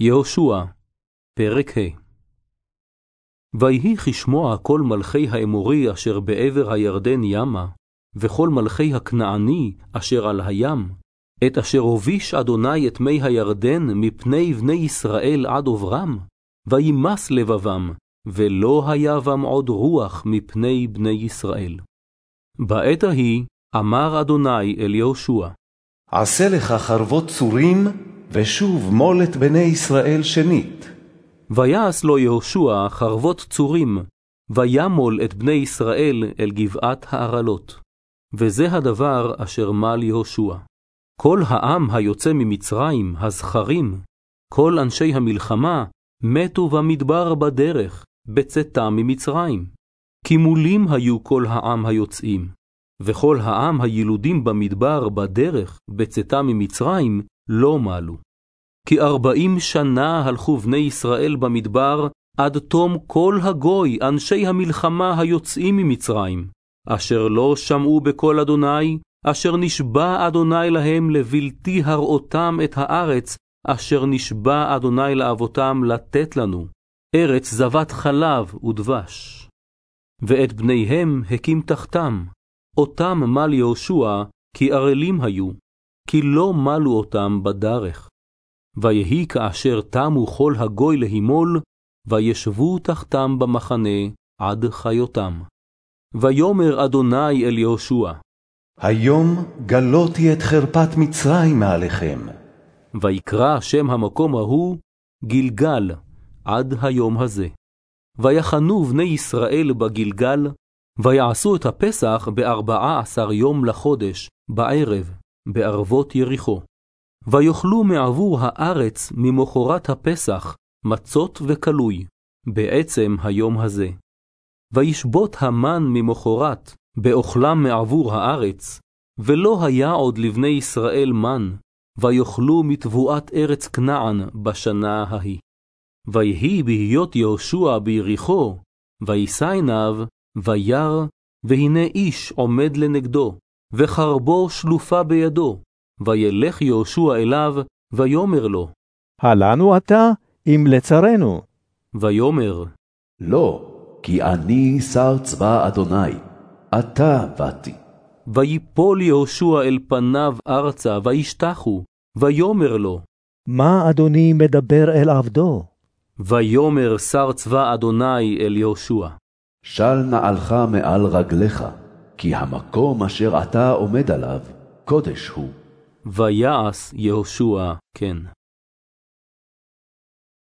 יהושע, פרק ה' ויהי כשמוע כל מלכי האמורי אשר בעבר הירדן ימה, וכל מלכי הכנעני אשר על הים, את אשר הוביש אדוני את מי הירדן מפני בני ישראל עד עוברם, וימס לבבם, ולא היה בם עוד רוח מפני בני ישראל. בעת ההיא אמר אדוני אל יהושע, עשה לך חרבות צורים, ושוב מול את בני ישראל שנית. ויעש לו יהושע חרבות צורים, וימול את בני ישראל אל גבעת הערלות. וזה הדבר אשר מל יהושע. כל העם היוצא ממצרים, הזכרים, כל אנשי המלחמה, מתו במדבר בדרך, בצאתם ממצרים. כי מולים היו כל העם היוצאים, וכל העם הילודים במדבר בדרך, בצאתם ממצרים, לא מלו. כי ארבעים שנה הלכו בני ישראל במדבר, עד תום כל הגוי, אנשי המלחמה היוצאים ממצרים, אשר לא שמעו בקול אדוני, אשר נשבע אדוני להם לבלתי הראותם את הארץ, אשר נשבע אדוני לאבותם לתת לנו, ארץ זבת חלב ודבש. ואת בניהם הקים תחתם, אותם מל יהושע, כי ערלים היו, כי לא מלו אותם בדרך. ויהי כאשר תמו כל הגוי להימול, וישבו תחתם במחנה עד חיותם. ויאמר אדוני אל יהושע, היום גלותי את חרפת מצרים מעליכם. ויקרא שם המקום ההוא גלגל עד היום הזה. ויחנו בני ישראל בגלגל, ויעשו את הפסח בארבעה עשר יום לחודש, בערב, בערבות יריחו. ויאכלו מעבור הארץ ממחרת הפסח, מצות וכלוי, בעצם היום הזה. וישבות המן ממחרת, באוכלם מעבור הארץ, ולא היה עוד לבני ישראל מן, ויאכלו מתבואת ארץ כנען בשנה ההיא. ויהי בהיות יהושע ביריחו, וישא עיניו, וירא, והנה איש עומד לנגדו, וחרבו שלופה בידו, וילך יהושע אליו, ויאמר לו, הלנו אתה, אם לצרנו. ויאמר, לא, כי אני שר צבא אדוני, אתה באתי. ויפול יהושע אל פניו ארצה, וישתחו, ויאמר לו, מה אדוני מדבר אל עבדו? ויאמר שר צבא אדוני אל יהושע, של נעלך מעל רגליך, כי המקום אשר אתה עומד עליו, קודש הוא. ויעש יהושע כן.